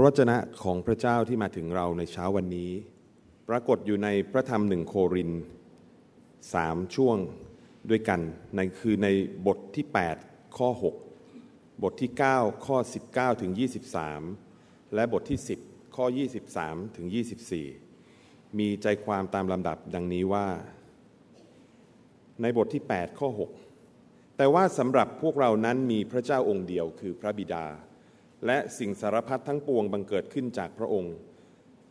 ระวจนะของพระเจ้าที่มาถึงเราในเช้าวันนี้ ปรากฏอยู่ในพระธรรมหนึ่งโครินสามช่วงด้วยกันในคือในบทที่ 8 ข้อ 6 บทที่ 9 ข้อ 19 ถึง 23 และบทที่ 10 ข้อ 23 ถึง 24 มีใจความตามลำดับดังนี้ว่า ในบทที่ 8 ข้อ 6 แต่ว่าสำหรับพวกเรานั้นมีพระเจ้าองค์เดียวคือพระบิดา และสิ่งสารพัดทั้งปวงบังเกิดขึ้นจากพระองค์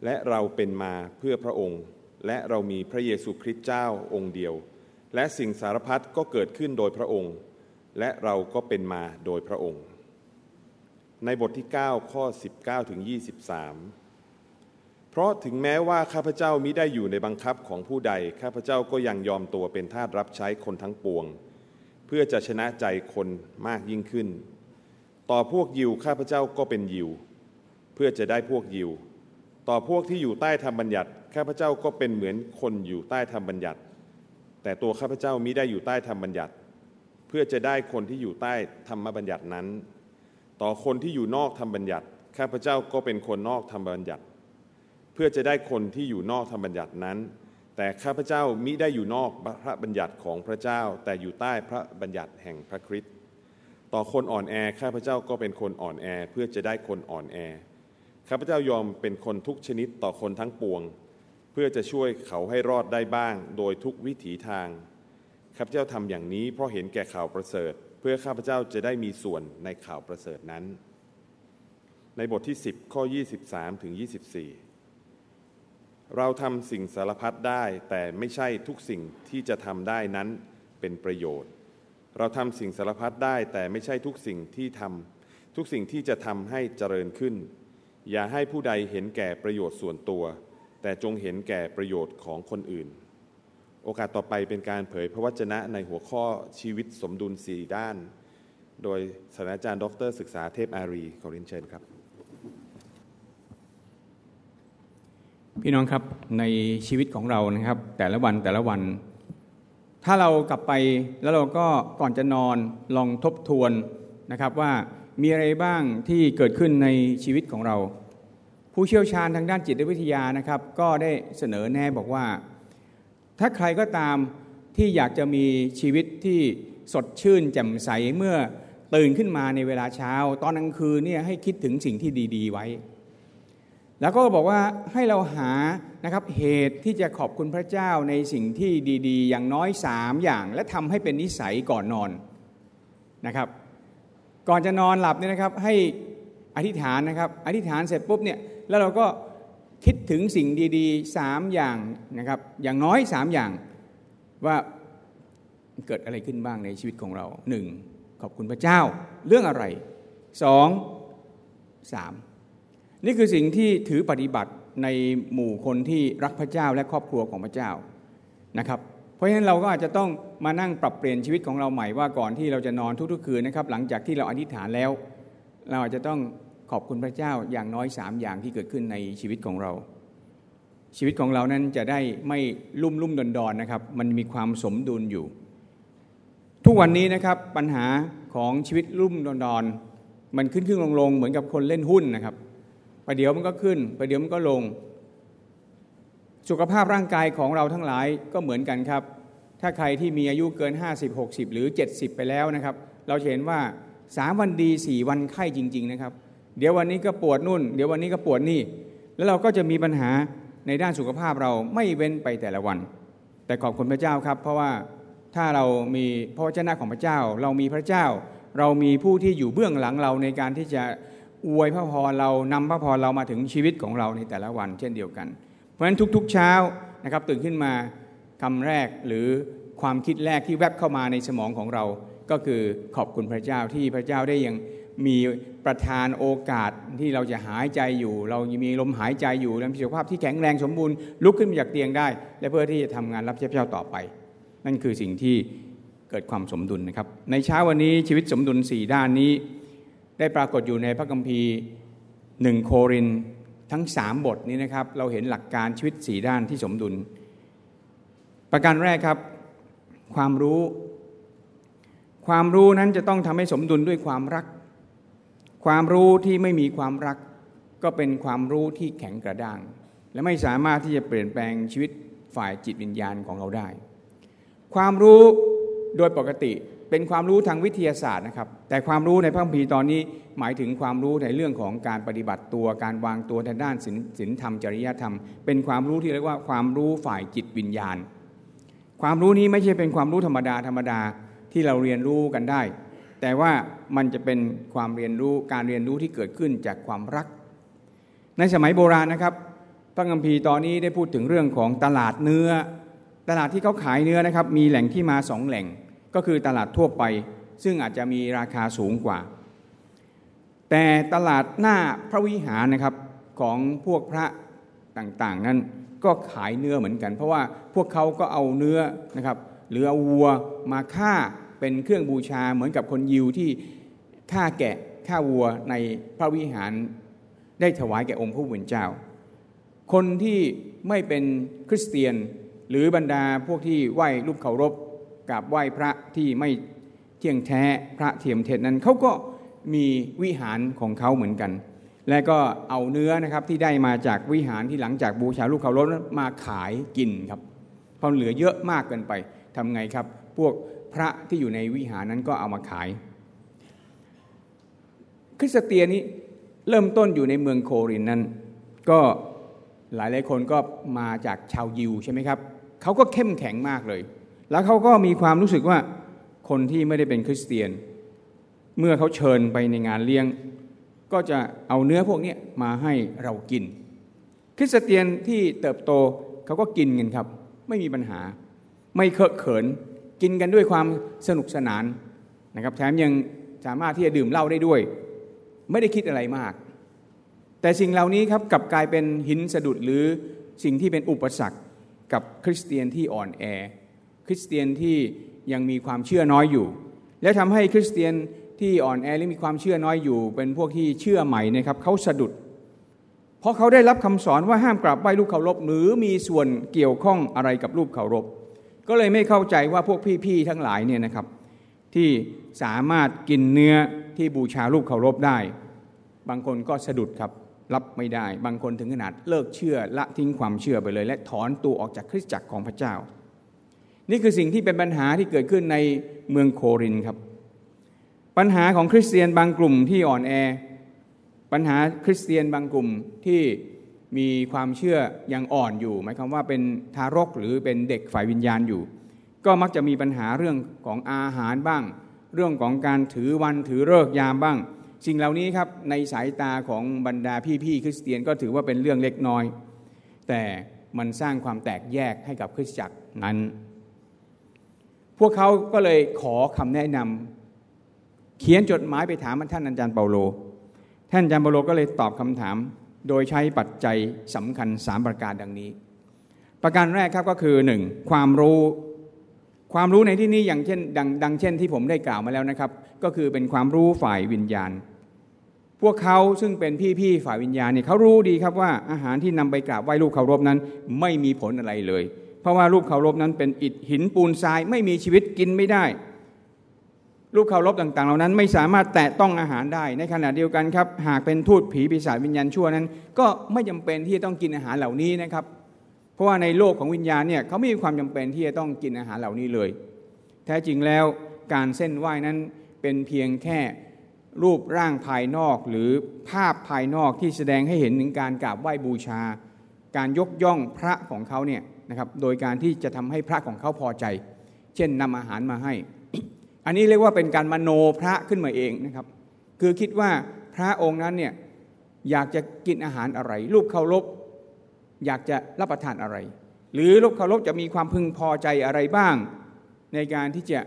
และเราเป็นมาเพื่อพระองค์ และเรามีพระเยซูคริสต์เจ้าองค์เดียว และสิ่งสารพัดก็เกิดขึ้นโดยพระองค์ และเราก็เป็นมาโดยพระองค์ ในบทที่ 9 ข้อ 19ถึง23 เพราะถึงแม้ว่าข้าพเจ้ามิได้อยู่ในบังคับของผู้ใด ข้าพเจ้าก็ยังยอมตัวเป็นทาสรับใช้คนทั้งปวง เพื่อจะชนะใจคนมากยิ่งขึ้น ต่อพวกยิวข้าพเจ้าก็เป็นยิว เพื่อจะได้พวกยิว ต่อพวกที่อยู่ใต้ธรรมบัญญัติข้าพเจ้าก็เป็นเหมือนคนอยู่ใต้ธรรมบัญญัติ แต่ตัวข้าพเจ้ามิได้อยู่ใต้ธรรมบัญญัติ เพื่อจะได้คนที่อยู่ใต้ธรรมบัญญัตินั้น ต่อคนที่อยู่นอกธรรมบัญญัติข้าพเจ้าก็เป็นคนนอกธรรมบัญญัติ เพื่อจะได้คนที่อยู่นอกธรรมบัญญัตินั้น แต่ข้าพเจ้ามิได้อยู่นอกพระบัญญัติของพระเจ้า แต่อยู่ใต้พระบัญญัติแห่งพระคริสต์ ต่อคนอ่อนแอข้าพเจ้าก็เป็นคนอ่อนแอเพื่อจะได้คนอ่อนแอข้าพเจ้ายอมเป็นคนทุกชนิดต่อคนทั้งปวง เพื่อจะช่วยเขาให้รอดได้บ้าง โดยทุกวิถีทางข้าพเจ้าทำอย่างนี้เพราะเห็นแก่ข่าวประเสริฐ เพื่อข้าพเจ้าจะได้มีส่วนในข่าวประเสริฐนั้น ในบทที่ 10 ข้อ 23 ถึง 24 เราทำสิ่งสารพัดได้แต่ไม่ใช่ทุกสิ่งที่จะทำได้นั้นเป็นประโยชน์ เราทำสิ่งสารพัดได้ แต่ไม่ใช่ทุกสิ่งที่ทำทุกสิ่งที่จะทำให้เจริญขึ้น อย่าให้ผู้ใดเห็นแก่ประโยชน์ส่วนตัว แต่จงเห็นแก่ประโยชน์ของคนอื่น โอกาสต่อไปเป็นการเผยพระวจนะในหัวข้อชีวิตสมดุลสี่ด้าน โดยศาสตราจารย์ดร ศึกษาเทพอารีขอเรียนเชิญครับพี่น้องครับในชีวิตของเรานะครับ แต่ละวันแต่ละวัน ถ้าเรากลับไปแล้วเราก็ก่อนจะนอนลองทบทวนนะครับว่ามีอะไรบ้างที่เกิดขึ้นในชีวิตของเรา ผู้เชี่ยวชาญทางด้านจิตวิทยานะครับ ก็ได้เสนอแน่บอกว่า ถ้าใครก็ตามที่อยากจะมีชีวิตที่สดชื่นแจ่มใสเมื่อตื่นขึ้นมาในเวลาเช้า ตอนกลางคืนเนี่ยให้คิดถึงสิ่งที่ดี ๆ ไว้ แล้วก็บอกว่าให้เราหานะครับเหตุที่จะขอบคุณพระเจ้าในสิ่งที่ดีๆ อย่างน้อยสามอย่าง และทำให้เป็นนิสัยก่อนนอนนะครับ ก่อนจะนอนหลับเนี่ยนะครับให้อธิษฐานนะครับ อธิษฐานเสร็จปุ๊บเนี่ยแล้วเราก็คิดถึงสิ่งดีๆสามอย่างนะครับ อย่างน้อยสามอย่างว่าเกิดอะไรขึ้นบ้างในชีวิตของเราหนึ่งขอบคุณพระเจ้าเรื่องอะไรสองสาม นี่คือสิ่งที่ถือปฏิบัติในหมู่คนที่รักพระเจ้าและครอบครัวของพระเจ้านะครับ เพราะฉะนั้นเราก็อาจจะต้องมานั่งปรับเปลี่ยนชีวิตของเราใหม่ว่าก่อนที่เราจะนอนทุกๆคืนนะครับ หลังจากที่เราอธิษฐานแล้ว เราอาจจะต้องขอบคุณพระเจ้าอย่างน้อยสามอย่างที่เกิดขึ้นในชีวิตของเรา ชีวิตของเรานั้นจะได้ไม่ลุ่มลุ่มดอนดอนนะครับ มันมีความสมดุลอยู่ ทุกวันนี้นะครับปัญหาของชีวิตลุ่มดอนดอนมันขึ้นขึ้นลงลงเหมือนกับคนเล่นหุ้นนะครับ ประเดี๋ยวมันก็ขึ้นประเดี๋ยวมันก็ลง สุขภาพร่างกายของเราทั้งหลายก็เหมือนกันครับ ถ้าใครที่มีอายุเกิน 50 60 หรือ 70 ไปแล้วนะครับ เราเห็นว่าสามวันดีสี่วันไข้จริง ๆ นะครับ เดี๋ยววันนี้ก็ปวดนู่น เดี๋ยววันนี้ก็ปวดนี่ แล้วเราก็จะมีปัญหาในด้านสุขภาพเราไม่เว้นไปแต่ละวัน แต่ขอบคุณพระเจ้าครับ เพราะว่าถ้าเรามีพระวจนะของพระเจ้า เรามีพระเจ้า เรามีผู้ที่อยู่เบื้องหลังเราในการที่จะ อวยพระพรเรานำพระพรเรามาถึงชีวิตของเราในแต่ละวันเช่นเดียวกัน เพราะฉะนั้นทุกๆเช้านะครับตื่นขึ้นมาคำแรกหรือความคิดแรกที่แวบเข้ามาในสมองของเรา ก็คือขอบคุณพระเจ้าที่พระเจ้าได้ยังมีประทานโอกาสที่เราจะหายใจอยู่ เรามีลมหายใจอยู่และมีสุขภาพที่แข็งแรงสมบูรณ์ลุกขึ้นมาจากเตียงได้ และเพื่อที่จะทำงานรับใช้พระเจ้าต่อไป นั่นคือสิ่งที่เกิดความสมดุลนะครับ ในเช้าวันนี้ชีวิตสมดุลสี่ด้านนี้ ได้ปรากฏอยู่ในพระคัมภีร์หนึ่งโครินทั้งสามบทนี้นะครับ เราเห็นหลักการชีวิตสี่ด้านที่สมดุล ประการแรกครับ ความรู้ ความรู้นั้นจะต้องทำให้สมดุลด้วยความรัก ความรู้ที่ไม่มีความรัก ก็เป็นความรู้ที่แข็งกระด้าง และไม่สามารถที่จะเปลี่ยนแปลงชีวิตฝ่ายจิตวิญญาณของเราได้ ความรู้โดยปกติ เป็นความรู้ทางวิทยาศาสตร์นะครับแต่ความรู้ในพระคัมภีร์ตอนนี้หมายถึงความรู้ในเรื่องของการปฏิบัติตัวการวางตัวทางด้านศีลธรรมจริยธรรม เป็นความรู้ที่เรียกว่าความรู้ฝ่ายจิตวิญญาณ ความรู้นี้ไม่ใช่เป็นความรู้ธรรมดาธรรมดาที่เราเรียนรู้กันได้ แต่ว่ามันจะเป็นความเรียนรู้การเรียนรู้ที่เกิดขึ้นจากความรัก ในสมัยโบราณนะครับพระคัมภีร์ตอนนี้ได้พูดถึงเรื่องของตลาดเนื้อ ตลาดที่เขาขายเนื้อนะครับมีแหล่งที่มาสองแหล่ง ก็คือตลาดทั่วไป ซึ่งอาจจะมีราคาสูงกว่า แต่ตลาดหน้าพระวิหารนะครับของพวกพระต่างๆ นั้นก็ขายเนื้อเหมือนกัน เพราะว่าพวกเขาก็เอาเนื้อนะครับหรือเอาวัวมาฆ่าเป็นเครื่องบูชาเหมือนกับคนยิวที่ฆ่าแกะฆ่าวัวในพระวิหารได้ถวายแก่องค์พระผู้เป็นเจ้า คนที่ไม่เป็นคริสเตียนหรือบรรดาพวกที่ไหว้รูปเคารพ กับไหว้พระที่ไม่เที่ยงแท้พระเทียมเท็จนั้นเขาก็มีวิหารของเขาเหมือนกัน และก็เอาเนื้อนะครับที่ได้มาจากวิหารที่หลังจากบูชาลูกเขารถมาขายกินครับเพอเหลือเยอะมากเกินไปทำไงครับ พวกพระที่อยู่ในวิหารนั้นก็เอามาขาย คริสเตียนนี้เริ่มต้นอยู่ในเมืองโครินนั้น ก็หลายหลายคนก็มาจากชาวยิวใช่ไหมครับเขาก็เข้มแข็งมากเลย แล้วเขาก็มีความรู้สึกว่าคนที่ไม่ได้เป็นคริสเตียน เมื่อเขาเชิญไปในงานเลี้ยง ก็จะเอาเนื้อพวกนี้มาให้เรากิน คริสเตียนที่เติบโตเขาก็กินกันครับ ไม่มีปัญหา ไม่เคอะเขิน กินกันด้วยความสนุกสนานนะครับ แถมยังสามารถที่จะดื่มเหล้าได้ด้วย ไม่ได้คิดอะไรมาก แต่สิ่งเหล่านี้ครับกลับกลายเป็นหินสะดุดหรือสิ่งที่เป็นอุปสรรคกับคริสเตียนที่อ่อนแอ คริสเตียนที่ยังมีความเชื่อน้อยอยู่ และทำให้คริสเตียนที่อ่อนแอหรือมีความเชื่อน้อยอยู่ เป็นพวกที่เชื่อใหม่นะครับเขาสะดุด เพราะเขาได้รับคำสอนว่าห้ามกราบไหว้รูปเคารพหรือมีส่วนเกี่ยวข้องอะไรกับรูปเคารพ ก็เลยไม่เข้าใจว่าพวกพี่ๆทั้งหลายเนี่ยนะครับ ที่สามารถกินเนื้อที่บูชารูปเคารพได้ บางคนก็สะดุดครับรับไม่ได้ บางคนถึงขนาดเลิกเชื่อละทิ้งความเชื่อไปเลย และถอนตัวออกจากคริสตจักรของพระเจ้า นี่คือสิ่งที่เป็นปัญหาที่เกิดขึ้นในเมืองโครินครับ ปัญหาของคริสเตียนบางกลุ่มที่อ่อนแอ ปัญหาคริสเตียนบางกลุ่มที่มีความเชื่อยังอ่อนอยู่ หมายความว่าเป็นทารกหรือเป็นเด็กฝ่ายวิญญาณอยู่ ก็มักจะมีปัญหาเรื่องของอาหารบ้าง เรื่องของการถือวันถือเลิกยามบ้าง สิ่งเหล่านี้ครับในสายตาของบรรดาพี่ๆคริสเตียนก็ถือว่าเป็นเรื่องเล็กน้อย แต่มันสร้างความแตกแยกให้กับคริสตจักรนั้น พวกเขาก็เลยขอคำแนะนำเขียนจดหมายไปถามท่านอาจารย์เปาโล ท่านอาจารย์เปาโลก็เลยตอบคำถาม โดยใช้ปัจจัยสำคัญสามประการดังนี้ ประการแรกครับก็คือหนึ่งความรู้ความรู้ในที่นี้อย่างเช่นดดังเช่นที่ผมได้กล่าวมาแล้วนะครับ ก็คือเป็นความรู้ฝ่ายวิญญาณ พวกเขาซึ่งเป็นพี่ๆฝ่ายวิญญาณเนี่ยเขารู้ดีครับว่าอาหารที่นำไปกราบไหว้ลูกเคารพนั้น ไม่มีผลอะไรเลย ราะว่ารูปเคารพนั้นเป็นอิฐหินปูนทรายไม่มีชีวิตกินไม่ได้ รูปเคารพต่างๆ เหล่านั้นไม่สามารถแตะต้องอาหารได้ในขณะเดียวกันครับหากเป็นทูตผีปีศาจวิญญาณชั่วนั้น ก็ไม่จำเป็นที่จะต้องกินอาหารเหล่านี้นะครับ เพราะว่าในโลกของวิญญาณเนี่ยเขาไม่มีความจำเป็นที่จะต้องกินอาหารเหล่านี้เลย แท้จริงแล้วการเส้นไหว้นั้นเป็นเพียงแค่รูปร่างภายนอกหรือภาพภายนอกที่แสดงให้เห็นถึงการกราบไหว้บูชา การยกย่องพระของเขาเนี่ย นะครับโดยการที่จะทำให้พระของเขาพอใจ เช่นนำอาหารมาให้ อันนี้เรียกว่าเป็นการมโนพระขึ้นมาเองนะครับ คือคิดว่าพระองค์นั้นเนี่ยอยากจะกินอาหารอะไร รูปเคารพอยากจะรับประทานอะไร หรือรูปเคารพจะมีความพึงพอใจอะไรบ้าง ในการที่จะ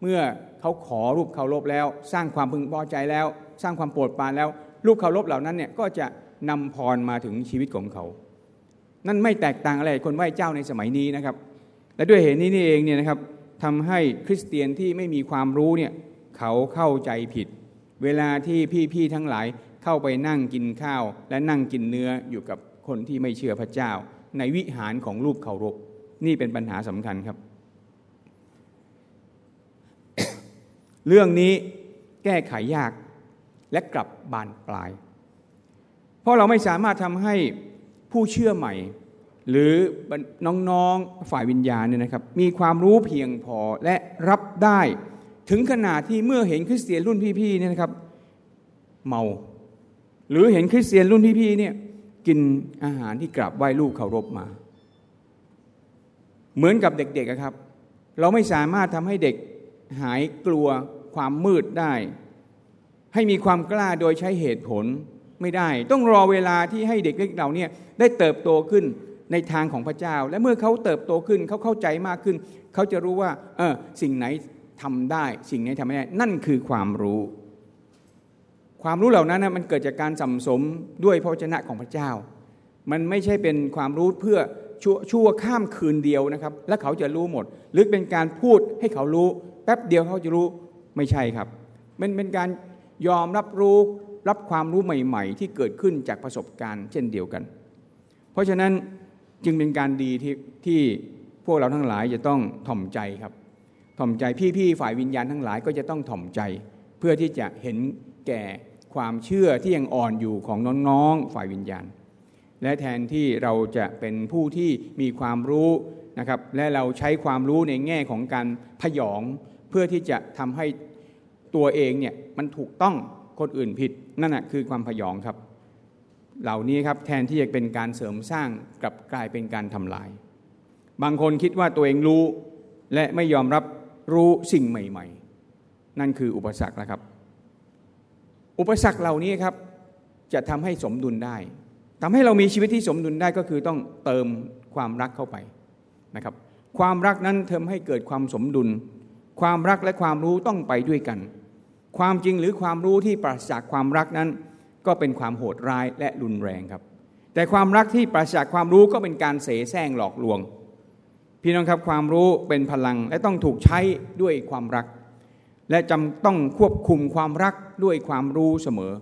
เมื่อเขาขอรูปเคารพแล้ว สร้างความพึงพอใจแล้ว สร้างความโปรดปรานแล้ว รูปเคารพเหล่านั้นเนี่ยก็จะนำพรมาถึงชีวิตของเขา นั่นไม่แตกต่างอะไรคนไหว้เจ้าในสมัยนี้นะครับ และด้วยเหตุนี้นี่เองเนี่ยนะครับทำให้คริสเตียนที่ไม่มีความรู้เนี่ยเขาเข้าใจผิด เวลาที่พี่ๆทั้งหลายเข้าไปนั่งกินข้าว และนั่งกินเนื้ออยู่กับคนที่ไม่เชื่อพระเจ้า ในวิหารของรูปเคารพนี่เป็นปัญหาสำคัญครับ เรื่องนี้แก้ไขยากและกลับบานปลาย เพราะเราไม่สามารถทำให้ ผู้เชื่อใหม่ หรือน้องๆฝ่ายวิญญาณเนี่ยนะครับมีความรู้เพียงพอและรับได้ ถึงขนาดที่เมื่อเห็นคริสเตียนรุ่นพี่ๆเนี่ยนะครับเมา หรือเห็นคริสเตียนรุ่นพี่ๆเนี่ยกินอาหารที่กราบไหว้ลูกเคารพมา เหมือนกับเด็กๆครับ เราไม่สามารถทำให้เด็กหายกลัวความมืดได้ ให้มีความกล้าโดยใช้เหตุผล ไม่ได้ ต้องรอเวลาที่ให้เด็กเล็กเราเนี่ยได้เติบโตขึ้นในทางของพระเจ้า และเมื่อเขาเติบโตขึ้นเขาเข้าใจมากขึ้น เขาจะรู้ว่าเออสิ่งไหนทำได้ สิ่งไหนทำไม่ได้ นั่นคือความรู้ ความรู้เหล่านั้นนะมันเกิดจากการสัมสมด้วยพระชนะของพระเจ้า มันไม่ใช่เป็นความรู้เพื่อชั่วชั่วข้ามคืนเดียวนะครับ แล้วเขาจะรู้หมด หรือเป็นการพูดให้เขารู้ แป๊บเดียวเขาจะรู้ไม่ใช่ครับ มันเป็นการยอมรับรู้ รับความรู้ใหม่ ๆ ที่เกิดขึ้นจากประสบการณ์เช่นเดียวกัน เพราะฉะนั้นจึงเป็นการดีที่ที่พวกเราทั้งหลายจะต้องถ่อมใจครับ ถ่อมใจพี่ๆฝ่ายวิญญาณทั้งหลายก็จะต้องถ่อมใจ เพื่อที่จะเห็นแก่ความเชื่อที่ยังอ่อนอยู่ของน้องๆฝ่ายวิญญาณ และแทนที่เราจะเป็นผู้ที่มีความรู้นะครับและเราใช้ความรู้ในแง่ของการพยอง เพื่อที่จะทำให้ตัวเองเนี่ยมันถูกต้องคนอื่นผิด นั่นแหะคือความพยองครับ เหล่านี้ครับแทนที่จะเป็นการเสริมสร้างกลับกลายเป็นการทำลาย บางคนคิดว่าตัวเองรู้และไม่ยอมรับรู้สิ่งใหม่ ๆ นั่นคืออุปสรรคแล้วครับ อุปสรรคเหล่านี้ครับจะทำให้สมดุลได้ทำให้เรามีชีวิตที่สมดุลได้ก็คือต้องเติมความรักเข้าไปนะครับ ความรักนั้นเทำให้เกิดความสมดุล ความรักและความรู้ต้องไปด้วยกัน ความจริงหรือความรู้ที่ปราศจากความรักนั้น ก็เป็นความโหดร้ายและรุนแรงครับ แต่ความรักที่ปราศจากความรู้ก็เป็นการเสแสร้งหลอกลวง พี่น้องครับความรู้เป็นพลังและต้องถูกใช้ด้วยความรัก และจำต้องควบคุมความรักด้วยความรู้เสมอ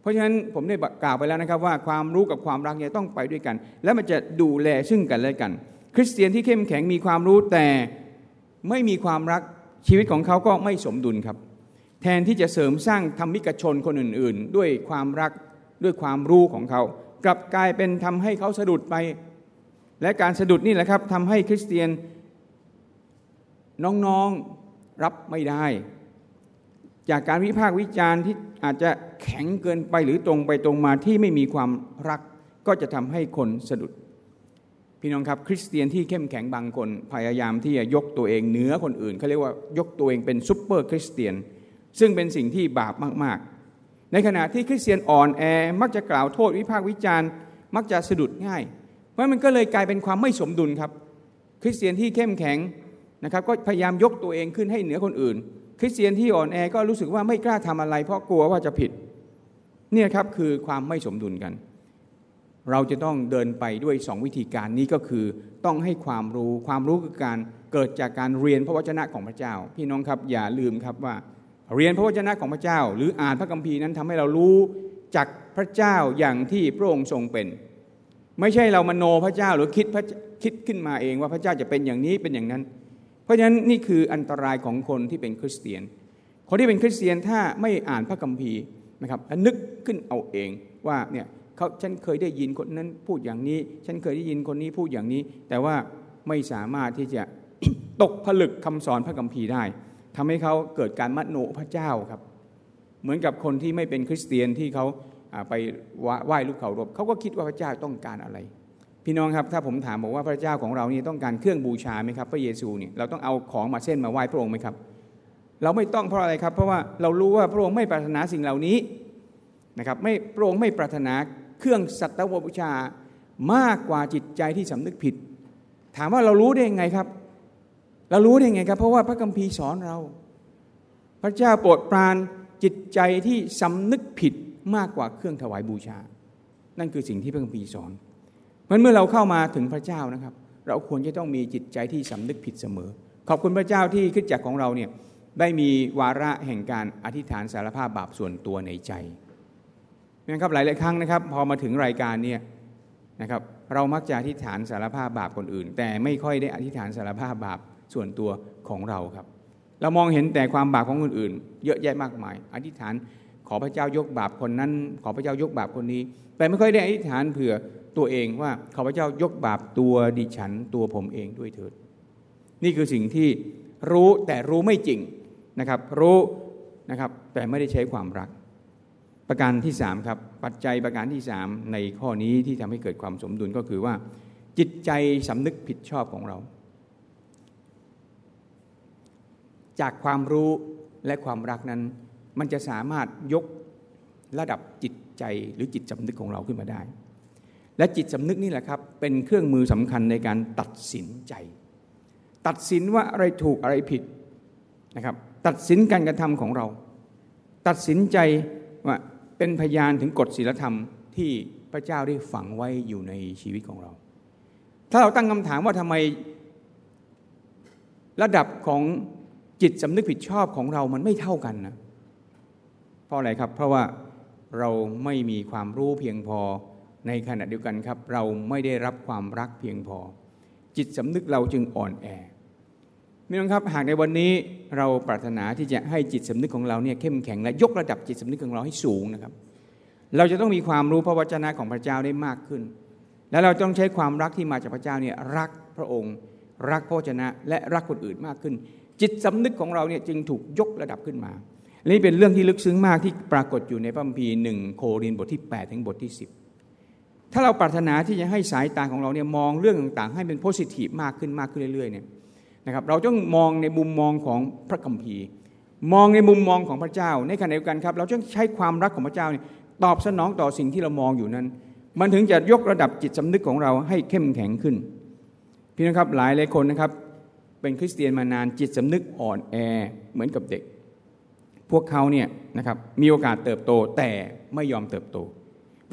เพราะฉะนั้นผมได้กล่าวไปแล้วนะครับว่าความรู้กับความรักเนี่ยต้องไปด้วยกัน และมันจะดูแลซึ่งกันและกัน คริสเตียนที่เข้มแข็งมีความรู้แต่ไม่มีความรักชีวิตของเขาก็ไม่สมดุลครับ แทนที่จะเสริมสร้างธรรมิกชนคนอื่นๆ ด้วยความรักด้วยความรู้ของเขา กลับกลายเป็นทำให้เขาสะดุดไป และการสะดุดนี่แหละครับทำให้คริสเตียนน้องๆรับไม่ได้ จากการวิพากษ์วิจารณ์ที่อาจจะแข็งเกินไปหรือตรงไปตรงมาที่ไม่มีความรัก ก็จะทำให้คนสะดุด พี่น้องครับ คริสเตียนที่เข้มแข็งบางคนพยายามที่จะยกตัวเองเหนือคนอื่นเขาเรียกว่ายกตัวเองเป็นซุปเปอร์คริสเตียน ซึ่งเป็นสิ่งที่บาปมากๆ ในขณะที่คริสเตียนอ่อนแอมักจะกล่าวโทษวิพากษ์วิจารณ์ มักจะสะดุดง่าย เพราะมันก็เลยกลายเป็นความไม่สมดุลครับ คริสเตียนที่เข้มแข็งนะครับก็พยายามยกตัวเองขึ้นให้เหนือคนอื่น คริสเตียนที่อ่อนแอก็รู้สึกว่าไม่กล้าทำอะไร เพราะกลัวว่าจะผิดเนี่ยครับคือความไม่สมดุลกัน เราจะต้องเดินไปด้วยสองวิธีการนี้ก็คือต้องให้ความรู้ความรู้คือการเกิดจากการเรียนพระวจนะของพระเจ้า พี่น้องครับอย่าลืมครับว่า เรียนพระวจนะของพระเจ้า หรืออ่านพระคัมภีร์นั้นทำให้เรารู้จากพระเจ้าอย่างที่พระองค์ทรงเป็น ไม่ใช่เรามโนพระเจ้าหรือคิดพระคิดขึ้นมาเองว่าพระเจ้าจะเป็นอย่างนี้เป็นอย่างนั้น เพราะฉะนั้นนี่คืออันตรายของคนที่เป็นคริสเตียน คนที่เป็นคริสเตียนถ้าไม่อ่านพระคัมภีร์นะครับและนึกขึ้นเอาเองว่าเนี่ยเขาฉันเคยได้ยินคนนั้นพูดอย่างนี้ ฉันเคยได้ยินคนนี้พูดอย่างนี้ แต่ว่าไม่สามารถที่จะตกผลึกคำสอนพระคัมภีร์ได้ ทำให้เขาเกิดการมโนพระเจ้าครับ เหมือนกับคนที่ไม่เป็นคริสเตียนที่เขาไปไหว้ลูกเขารบเขาก็คิดว่าพระเจ้าต้องการอะไร พี่น้องครับถ้าผมถามบอกว่าพระเจ้าของเรานี่ต้องการเครื่องบูชาไหมครับ พระเยซูเนี่ยเราต้องเอาของมาเส้นมาไหว้พระองค์ไหมครับ เราไม่ต้องเพราะอะไรครับ เพราะว่าเรารู้ว่าพระองค์ไม่ปรารถนาสิ่งเหล่านี้นะครับไม่พระองค์ไม่ปรารถนาเครื่องสัตวบูชามากกว่าจิตใจที่สำนึกผิด ถามว่าเรารู้ได้ยังไงครับ เรารู้ได้ยังไงครับ เพราะว่าพระคัมภีร์สอนเรา พระเจ้าโปรดปรานจิตใจที่สำนึกผิดมากกว่าเครื่องถวายบูชา นั่นคือสิ่งที่พระคัมภีร์สอนเพราะเมื่อเราเข้ามาถึงพระเจ้านะครับ เราควรจะต้องมีจิตใจที่สำนึกผิดเสมอ ขอบคุณพระเจ้าที่ขึ้นจากของเราเนี่ยได้มีวาระแห่งการอธิษฐานสารภาพบาปส่วนตัวในใจนะครับหลายหลายครั้งนะครับ พอมาถึงรายการเนี่ยนะครับเรามักจะอธิษฐานสารภาพบาปคนอื่น แต่ไม่ค่อยได้อธิษฐานสารภาพบาป ส่วนตัวของเราครับ เรามองเห็นแต่ความบาปของคนอื่น เยอะแยะมากมาย อธิษฐานขอพระเจ้ายกบาปคนนั้น ขอพระเจ้ายกบาปคนนี้ แต่ไม่ค่อยได้อธิษฐานเผื่อตัวเองว่าขอพระเจ้ายกบาปตัวดิฉันตัวผมเองด้วยเถิด นี่คือสิ่งที่รู้แต่รู้ไม่จริงนะครับ รู้นะครับแต่ไม่ได้ใช้ความรัก ประการที่สามครับปัจจัยประการที่สามในข้อนี้ที่ทำให้เกิดความสมดุลก็คือว่า จิตใจสำนึกผิดชอบของเรา จากความรู้และความรักนั้น มันจะสามารถยกระดับจิตใจหรือจิตสำนึกของเราขึ้นมาได้ และจิตสำนึกนี่แหละครับ เป็นเครื่องมือสำคัญในการตัดสินใจ ตัดสินว่าอะไรถูกอะไรผิดนะครับตัดสินการกระทำของเรา ตัดสินใจว่าเป็นพยานถึงกฎศีลธรรมที่พระเจ้าได้ฝังไว้อยู่ในชีวิตของเรา ถ้าเราตั้งคำถามว่าทำไมระดับของ จิตสำนึกผิดชอบของเรามันไม่เท่ากันนะเพราะอะไรครับ เพราะว่าเราไม่มีความรู้เพียงพอในขณะเดียวกันครับ เราไม่ได้รับความรักเพียงพอ จิตสำนึกเราจึงอ่อนแอพี่น้องครับหากในวันนี้เราปรารถนาที่จะให้จิตสำนึกของเราเนี่ยเข้มแข็งและยกระดับจิตสำนึกของเราให้สูงนะครับ เราจะต้องมีความรู้พระวจนะของพระเจ้าได้มากขึ้น และเราต้องใช้ความรักที่มาจากพระเจ้าเนี่ยรักพระองค์ รักพระวจนะ และรักคนอื่นมากขึ้น จิตสำนึกของเราเนี่ยจึงถูกยกระดับขึ้นมา นี่เป็นเรื่องที่ลึกซึ้งมากที่ปรากฏอยู่ในพระคัมภีร์หนึ่งโครินบทที่ 8 ถึงบทที่ 10 ถ้าเราปรารถนาที่จะให้สายตาของเราเนี่ยมองเรื่องต่างๆ ให้เป็นโพสิทีฟมากขึ้นมากขึ้นเรื่อยๆเนี่ยนะครับเราต้องมองในมุมมองของพระคัมภีร์ มองในมุมมองของพระเจ้า ในขณะเดียวกันครับ เราต้องใช้ความรักของพระเจ้าเนี่ยตอบสนองต่อสิ่งที่เรามองอยู่นั้น มันถึงจะยกระดับจิตสำนึกของเราให้เข้มแข็งขึ้น พี่นะครับหลายหลายคนนะครับ เป็นคริสเตียนมานานจิตสำนึกอ่อนแอเหมือนกับเด็ก พวกเขาเนี่ยนะครับมีโอกาสเติบโตแต่ไม่ยอมเติบโต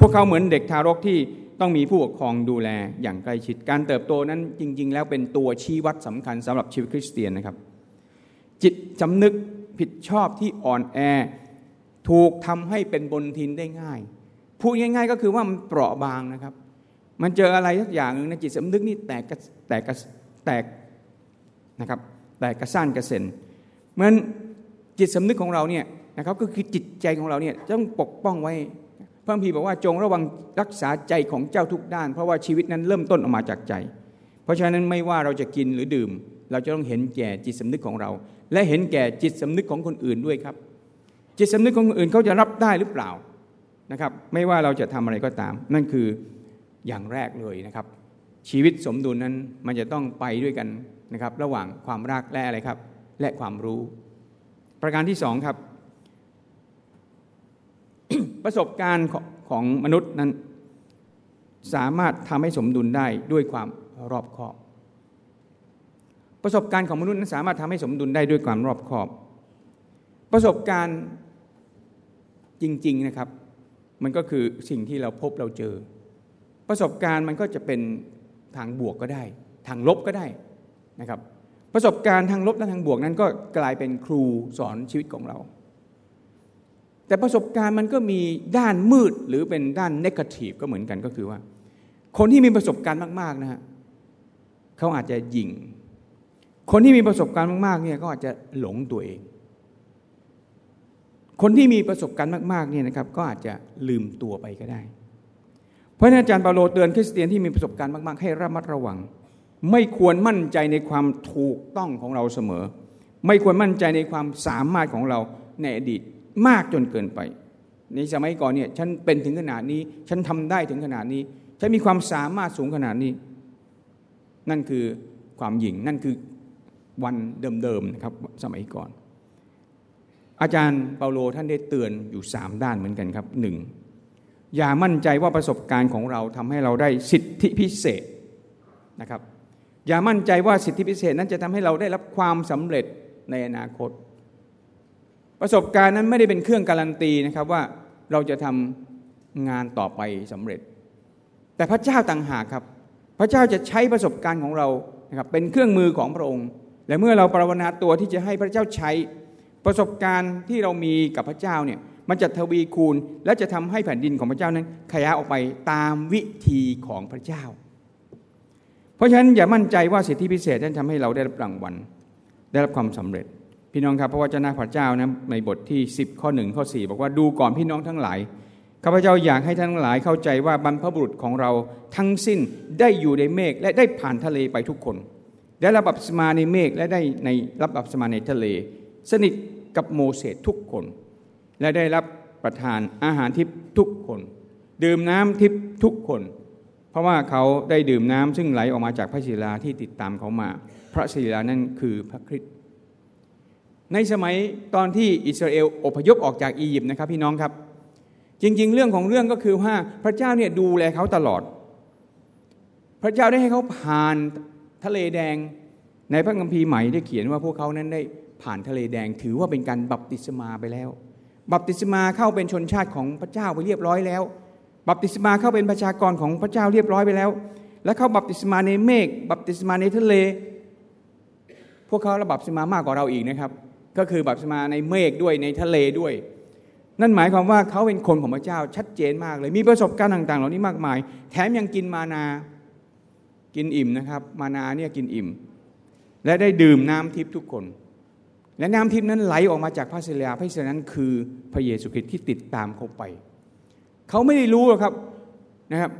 พวกเขาเหมือนเด็กทารกที่ต้องมีผู้ปกครองดูแลอย่างใกล้ชิดการเติบโตนั้นจริง ๆ แล้วเป็นตัวชี้วัดสำคัญสำหรับชีวิตคริสเตียนนะครับ จิตสำนึกผิดชอบที่อ่อนแอถูกทำให้เป็นบนทินได้ง่ายพูดง่าย ๆ ก็คือว่ามันเปราะบางนะครับ มันเจออะไรสักอย่างหนึ่งในจิตสำนึกนี่แตกแตกแตก นะครับแตกกระสั้นกระเซ็นเหมือนจิตสำนึกของเราเนี่ยนะครับก็คือจิตใจของเราเนี่ยต้องปกป้องไว้พระพีบอกว่าจงระวังรักษาใจของเจ้าทุกด้าน เพราะว่าชีวิตนั้นเริ่มต้นออกมาจากใจ เพราะฉะนั้นไม่ว่าเราจะกินหรือดื่ม เราจะต้องเห็นแก่จิตสำนึกของเรา และเห็นแก่จิตสำนึกของคนอื่นด้วยครับ จิตสำนึกของคนอื่นเขาจะรับได้หรือเปล่านะครับ ไม่ว่าเราจะทำอะไรก็ตาม นั่นคืออย่างแรกเลยนะครับ ชีวิตสมดุลนั้นมันจะต้องไปด้วยกัน นะครับระหว่างความรักและอะไรครับ และความรู้ ประการที่สองครับ ประสบการณ์ของมนุษย์นั้น สามารถทำให้สมดุลได้ด้วยความรอบคอบ ประสบการณ์ของมนุษย์นั้นสามารถทำให้สมดุลได้ด้วยความรอบคอบ ประสบการณ์จริง ๆนะครับ มันก็คือสิ่งที่เราพบเราเจอ ประสบการณ์มันก็จะเป็นทางบวกก็ได้ ทางลบก็ได้ นะครับประสบการณ์ทางลบและทางบวกนั้นก็กลายเป็นครูสอนชีวิตของเรา แต่ประสบการณ์มันก็มีด้านมืดหรือเป็นด้านนกาทีฟก็เหมือนกันก็คือว่า คนที่มีประสบการณ์มากๆนะฮะเขาอาจจะยิง คนที่มีประสบการณ์มากๆเนี่ยก็อาจจะหลงตัวเอง คนที่มีประสบการณ์มากๆเนี่ยนะครับก็อาจจะลืมตัวไปก็ได้ เพราะนั้นอาจารย์เปาโลเตือนคริสเตียนที่มีประสบการณ์มากๆ ให้ระมัดระวัง ไม่ควรมั่นใจในความถูกต้องของเราเสมอ ไม่ควรมั่นใจในความสามารถของเราในอดีตมากจนเกินไป ในสมัยก่อนเนี่ยฉันเป็นถึงขนาดนี้ ฉันทำได้ถึงขนาดนี้ ฉันมีความสามารถสูงขนาดนี้ นั่นคือความหยิ่งนั่นคือวันเดิมๆนะครับสมัยก่อน อาจารย์เปาโลท่านได้เตือนอยู่สามด้านเหมือนกันครับหนึ่งอย่ามั่นใจว่าประสบการณ์ของเราทำให้เราได้สิทธิพิเศษนะครับ อย่ามั่นใจว่าสิทธิพิเศษนั้นจะทำให้เราได้รับความสำเร็จในอนาคต ประสบการณ์นั้นไม่ได้เป็นเครื่องการันตีนะครับว่าเราจะทำงานต่อไปสำเร็จ แต่พระเจ้าต่างหากครับ พระเจ้าจะใช้ประสบการณ์ของเรานะครับเป็นเครื่องมือของพระองค์ และเมื่อเราปรารนาตัวที่จะให้พระเจ้าใช้ประสบการณ์ที่เรามีกับพระเจ้าเนี่ยมันจะทวีคูณและจะทำให้แผ่นดินของพระเจ้านั้นขยายออกไปตามวิธีของพระเจ้า ราะฉะนั้นอย่ามั่นใจว่าสิทธิพิเศษนั้นทำให้เราได้รับรางวัล ได้รับความสำเร็จ พี่น้องครับพระวจนะพระเจ้านะในบทที่ 10 ข้อ1ข้อ4บอกว่าดูก่อนพี่น้องทั้งหลายข้าพเจ้าอยากให้ท่านทั้งหลายเข้าใจว่าบรรพบุรุษของเราทั้งสิ้นได้อยู่ในเมฆและได้ผ่านทะเลไปทุกคน ได้รับบัพติศมาในเมฆและได้ในรับบัพติศมาในทะเล สนิทกับโมเสสทุกคน และได้รับประทานอาหารทิพทุกคน ดื่มน้ำทิพทุกคน เพราะว่าเขาได้ดื่มน้ำซึ่งไหลออกมาจากพระศิลาที่ติดตามเขามา พระศิลานั่นคือพระคริสต์ในสมัยตอนที่อิสราเอลอพยพออกจากอียิปต์นะครับพี่น้องครับ จริง ๆ เรื่องของเรื่องก็คือว่าพระเจ้าเนี่ยดูแลเขาตลอด พระเจ้าได้ให้เขาผ่านทะเลแดงในพระคัมภีร์ใหม่ได้เขียนว่าพวกเขานั้นได้ผ่านทะเลแดงถือว่าเป็นการบัพติศมาไปแล้ว บัพติศมาเข้าเป็นชนชาติของพระเจ้าไปเรียบร้อยแล้ว บัพติศมาเข้าเป็นประชากรของพระเจ้าเรียบร้อยไปแล้ว และเข้าบัพติศมาในเมฆบัพติศมาในทะเล พวกเขาระบัพติศมามากกว่าเราอีกนะครับ ก็คือบัพติศมาในเมฆด้วยในทะเลด้วย นั่นหมายความว่าเขาเป็นคนของพระเจ้าชัดเจนมากเลย มีประสบการณ์ต่าง ๆ เหล่านี้มากมาย แถมยังกินมานากินอิ่มนะครับ มานาเนี่ยกินอิ่ม และได้ดื่มน้ำทิพย์ทุกคน และน้ำทิพย์นั้นไหลออกมาจากพระศิลาพระศิลานั้นคือพระเยซูคริสต์ที่ติดตามเขาไป เขาไม่ได้รู้หรอกครับนะครับ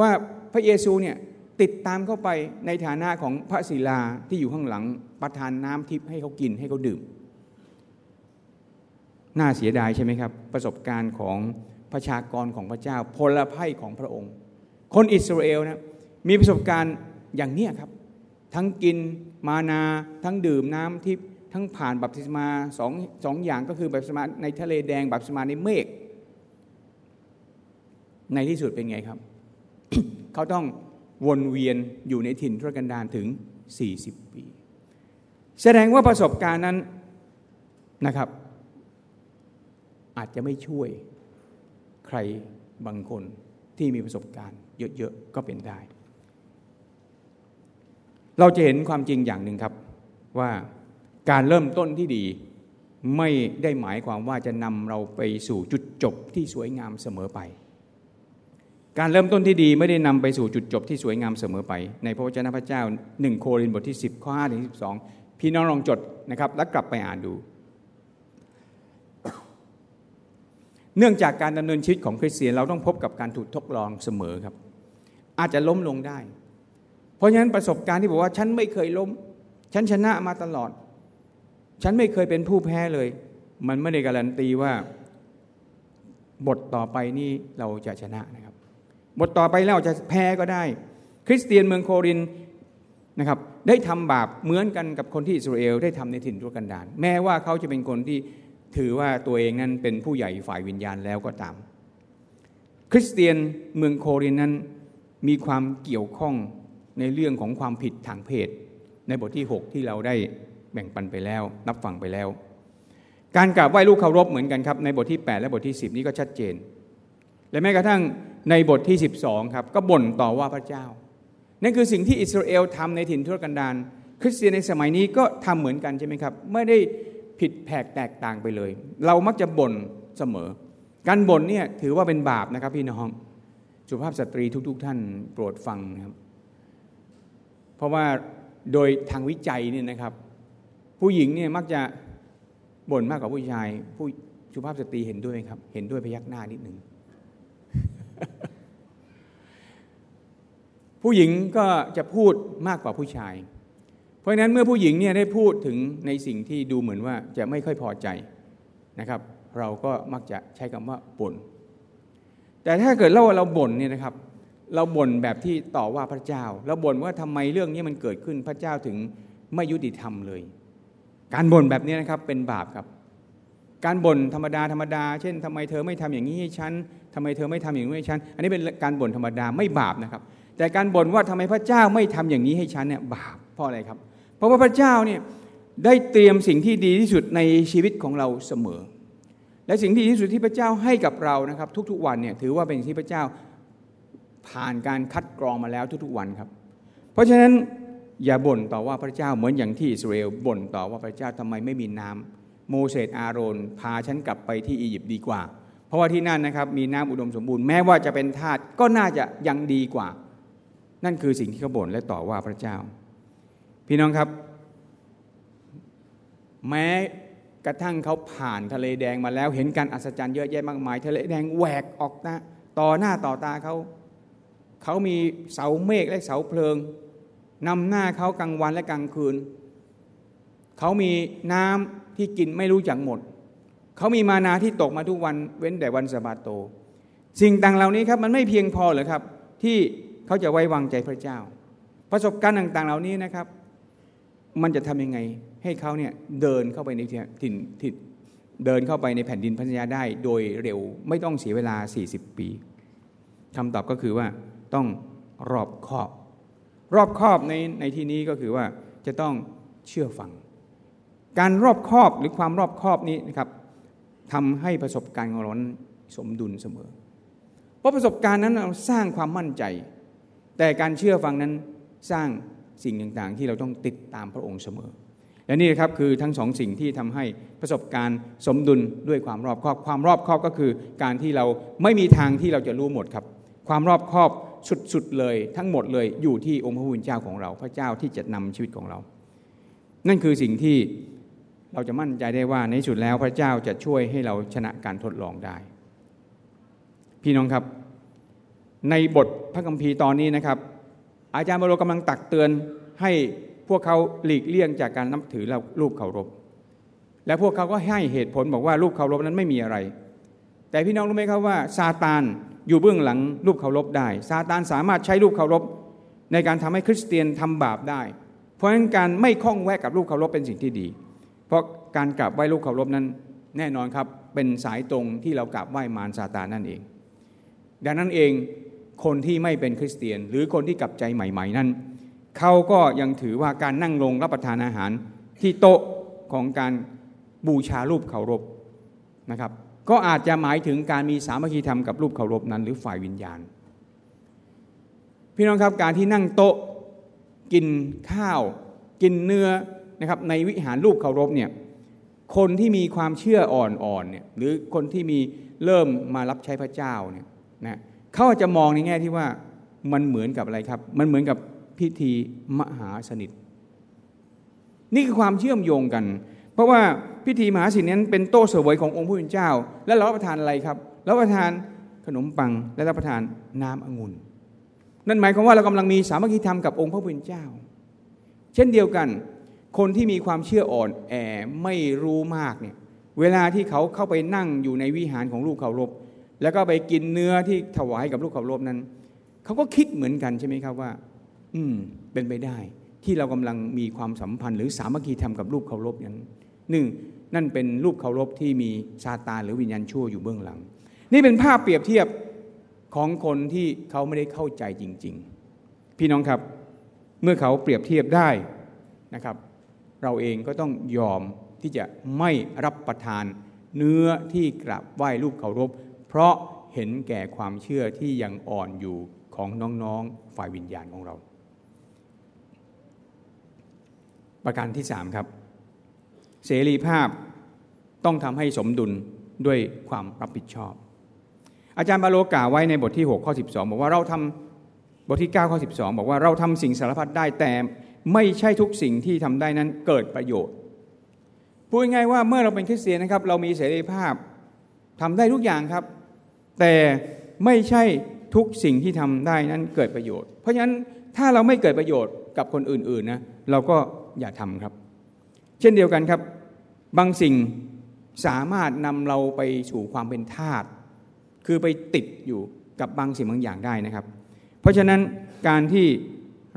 ว่าพระเยซูเนี่ยติดตามเข้าไปในฐานะของพระศิลาที่อยู่ข้างหลังประทานน้ำทิพย์ให้เขากินให้เขาดื่ม น่าเสียดายใช่ไหมครับ ประสบการณ์ของประชากรของพระเจ้าพลไพ่ของพระองค์ คนอิสราเอลนะมีประสบการณ์อย่างเนี้ครับ ทั้งกินมานา ทั้งดื่มน้ำทิพย์ทั้งผ่านบัพติศมาสองสองอย่างก็คือบัพติศมาในทะเลแดงบัพติศมาในเมฆ ในที่สุดเป็นไงครับ เขาต้องวนเวียนอยู่ในถิ่นทุรกันดารถึง 40 ปี แสดงว่าประสบการณ์นั้นนะครับ อาจจะไม่ช่วยใครบางคนที่มีประสบการณ์ เยอะๆก็เป็นได้ เราจะเห็นความจริงอย่างหนึ่งครับว่าการเริ่มต้นที่ดีไม่ได้หมายความว่าจะนำเราไปสู่จุดจบที่สวยงามเสมอไป การเริ่มต้นที่ดีไม่ได้นำไปสู่จุดจบที่สวยงามเสมอไป ในพระวจนะพระเจ้าหนึ่งโครินธ์บทที่ 10 ข้อ5ถึง12 พี่น้องลองจดนะครับ แล้วกลับไปอ่านดู เนื่องจากการดำเนินชีวิตของคริสเตียนเราต้องพบกับการถูกทดลองเสมอครับ อาจจะล้มลงได้ เพราะฉะนั้นประสบการณ์ที่บอกว่าฉันไม่เคยล้ม ฉันชนะมาตลอด ฉันไม่เคยเป็นผู้แพ้เลย มันไม่ได้การันตีว่า บทต่อไปนี่เราจะชนะนะครับ บทต่อไปเราจะแพ้ก็ได้ คริสเตียนเมืองโครินนะครับได้ทำบาปเหมือนกันกับคนที่อิสราเอลได้ทำในถิ่นทุรกันดารแม้ว่าเขาจะเป็นคนที่ถือว่าตัวเองนั้นเป็นผู้ใหญ่ฝ่ายวิญญาณแล้วก็ตาม คริสเตียนเมืองโครินนั้นมีความเกี่ยวข้องในเรื่องของความผิดทางเพศ ในบทที่ 6 ที่เราได้แบ่งปันไปแล้ว นับฟังไปแล้ว การกราบไหว้ลูกเคารพเหมือนกันครับในบทที่ 8 และบทที่ 10 นี้ก็ชัดเจน และแม้กระทั่ง ในบทที่ 12ครับก็บ่นต่อว่าพระเจ้า นั่นคือสิ่งที่อิสราเอลทำในถิ่นทุรกันดารคริสเตียนในสมัยนี้ก็ทำเหมือนกันใช่ไหมครับไม่ได้ผิดแผกแตกต่างไปเลย เรามักจะบ่นเสมอ การบ่นเนี่ยถือว่าเป็นบาปนะครับพี่น้องสุภาพสตรีทุก ๆ ท่านโปรดฟังนะครับ เพราะว่าโดยทางวิจัยเนี่ยนะครับ ผู้หญิงเนี่ยมักจะบ่นมากกว่าผู้ชาย ผู้สุภาพสตรีเห็นด้วยไหมครับ เห็นด้วยพยักหน้านิดหนึ่ง ผู้หญิงก็จะพูดมากกว่าผู้ชาย เพราะฉะนั้นเมื่อผู้หญิงเนี่ยได้พูดถึงในสิ่งที่ดูเหมือนว่าจะไม่ค่อยพอใจนะครับ เราก็มักจะใช้คำว่าบ่นแต่ถ้าเกิดเราเราบ่นเนี่ยนะครับ เราบ่นแบบที่ต่อว่าพระเจ้า เราบ่นว่าทำไมเรื่องนี้มันเกิดขึ้นพระเจ้าถึงไม่ยุติธรรมเลย การบ่นแบบนี้นะครับเป็นบาปครับ การบ่นธรรมดาธรรมดา เช่นทำไมเธอไม่ทำอย่างนี้ให้ฉันทำไมเธอไม่ทำอย่างนี้ให้ฉันอันนี้เป็นการบ่นธรรมดาไม่บาปนะครับ แต่การบ่นว่าทำไมพระเจ้าไม่ทำอย่างนี้ให้ฉันเนี่ยบาปเพราะอะไรครับ เพราะว่าพระเจ้าเนี่ยได้เตรียมสิ่งที่ดีที่สุดในชีวิตของเราเสมอ และสิ่งที่ดีที่สุดที่พระเจ้าให้กับเรานะครับ ทุกๆวันเนี่ยถือว่าเป็นสิ่งที่พระเจ้าผ่านการคัดกรองมาแล้วทุกๆวันครับ เพราะฉะนั้นอย่าบ่นต่อว่าพระเจ้าเหมือนอย่างที่อิสราเอลบ่นต่อว่าพระเจ้าทำไมไม่มีน้ำโมเสสอาโรนพาฉันกลับไปที่อียิปต์ดีกว่า เพราะว่าที่นั่นนะครับมีน้ำอุดมสมบูรณ์แม้ว่าจะเป็นทาสก็น่าจะยังดีกว่า นั่นคือสิ่งที่เขาบ่นและต่อว่าพระเจ้า พี่น้องครับ แม้กระทั่งเขาผ่านทะเลแดงมาแล้ว เห็นการอัศจรรย์เยอะแยะมากมาย ทะเลแดงแหวกออกนะต่อหน้าต่อตาเขาเขามีเสาเมฆและเสาเพลิงนำหน้าเขากลางวันและกลางคืน เขามีน้ำที่กินไม่รู้จักหมด เขามีมานาที่ตกมาทุกวันเว้นแต่วันสะบาโต สิ่งต่างเหล่านี้ครับมันไม่เพียงพอเหรอครับ ที่ เขาจะไว้วางใจพระเจ้า ประสบการณ์ต่าง ๆ เหล่านี้นะครับ มันจะทำยังไง ให้เขาเนี่ยเดินเข้าไปในถิ่นถิ่นเดินเข้าไปในแผ่นดินพันธยาได้ โดยเร็วไม่ต้องเสียเวลา 40 ปีคำตอบก็คือว่าต้องรอบคอบ รอบคอบในในที่นี้ก็คือว่าจะต้องเชื่อฟัง การรอบคอบหรือความรอบคอบนี้นะครับทำให้ประสบการณ์ของเราสมดุลเสมอ เพราะประสบการณ์นั้นเราสร้างความมั่นใจ แต่การเชื่อฟังนั้นสร้างสิ่งต่างๆ ที่เราต้องติดตามพระองค์เสมอ และนี่นะครับคือทั้งสองสิ่งที่ทำให้ประสบการณ์สมดุลด้วยความรอบคอบ ความรอบคอบก็คือการที่เราไม่มีทางที่เราจะรู้หมดครับ ความรอบคอบสุดๆเลย ทั้งหมดเลยอยู่ที่องค์พระผู้เป็นเจ้าของเรา พระเจ้าที่จะนำชีวิตของเรา นั่นคือสิ่งที่เราจะมั่นใจได้ว่าในสุดแล้วพระเจ้าจะช่วยให้เราชนะการทดลองได้ พี่น้องครับ ในบทพระคัมภีร์ตอนนี้นะครับ อาจารย์บาโลกำลังตักเตือนให้พวกเขาหลีกเลี่ยงจากการนับถือรูปเคารพ และพวกเขาก็ให้เหตุผลบอกว่ารูปเคารพนั้นไม่มีอะไร แต่พี่น้องรู้ไหมครับว่าซาตานอยู่เบื้องหลังรูปเคารพได้ซาตานสามารถใช้รูปเคารพในการทำให้คริสเตียนทำบาปได้ เพราะฉะนั้นการไม่คล้องแวะกับรูปเคารพเป็นสิ่งที่ดี เพราะการกราบไหว้รูปเคารพนั้น แน่นอนครับเป็นสายตรงที่เรากราบไหว้มารซาตานนั่นเอง ดังนั้นเอง คนที่ไม่เป็นคริสเตียน หรือคนที่กลับใจใหม่ ๆ นั้นเขาก็ยังถือว่าการนั่งลงรับประทานอาหารที่โต๊ะของการบูชารูปเคารพนะครับ ก็อาจจะหมายถึงการมีสามัคคีธรรมกับรูปเคารพนั้น หรือฝ่ายวิญญาณ พี่น้องครับการที่นั่งโต๊ะกินข้าว กินเนื้อนะครับในวิหารรูปเคารพเนี่ยคนที่มีความเชื่ออ่อนๆเนี่ยหรือคนที่มีเริ่มมารับใช้พระเจ้าเนี่ยนะ เขาจะมองในแง่ที่ว่ามันเหมือนกับอะไรครับ มันเหมือนกับพิธีมหาสนิท นี่คือความเชื่อมโยงกัน เพราะว่าพิธีมหาสนิทนั้นเป็นโต๊ะเสวยขององค์ผู้เป็นเจ้า และเรารับประทานอะไรครับรับประทานขนมปังและรับประทานน้ำองุ่น นั่นหมายความว่าเรากำลังมีสามัคคีธรรมกับองค์พระผู้เป็นเจ้า เช่นเดียวกัน คนที่มีความเชื่ออ่อนแอไม่รู้มากเนี่ยเวลาที่เขาเข้าไปนั่งอยู่ในวิหารของลูกเคารพ แล้วก็ไปกินเนื้อที่ถวายกับลูกเคารพนั้น เขาก็คิดเหมือนกันใช่ไหมครับว่า อืม เป็นไปได้ที่เรากำลังมีความสัมพันธ์ หรือสามัคคีธรรมกับรูปเคารพอย่างหนึ่งนั่นเป็นรูปเคารพที่มีซาตานหรือวิญญาณชั่วอยู่เบื้องหลัง นี่เป็นภาพเปรียบเทียบของคนที่เขาไม่ได้เข้าใจจริง ๆ พี่น้องครับเมื่อเขาเปรียบเทียบได้นะครับ เราเองก็ต้องยอมที่จะไม่รับประทานเนื้อที่กราบไหว้รูปเคารพ เพราะเห็นแก่ความเชื่อที่ยังอ่อนอยู่ของน้องๆฝ่ายวิญญาณของเรา ประการที่สามครับ เสรีภาพต้องทำให้สมดุลด้วยความรับผิดชอบ อาจารย์บาโลกล่าวไว้ในบทที่ 6 ข้อ 12 บอกว่าเราทำบทที่ 9 ข้อ 12 บอกว่าเราทำสิ่งสารพัดได้แต่ไม่ใช่ทุกสิ่งที่ทำได้นั้นเกิดประโยชน์พูดง่ายว่าเมื่อเราเป็นคริสเตียนนะครับ เรามีเสรีภาพทำได้ทุกอย่างครับ แต่ไม่ใช่ทุกสิ่งที่ทำได้นั้นเกิดประโยชน์ เพราะฉะนั้นถ้าเราไม่เกิดประโยชน์กับคนอื่นๆนะเราก็อย่าทำครับ เช่นเดียวกันครับ บางสิ่งสามารถนำเราไปสู่ความเป็นทาสคือไปติดอยู่กับบางสิ่งบางอย่างได้นะครับ เพราะฉะนั้นการที่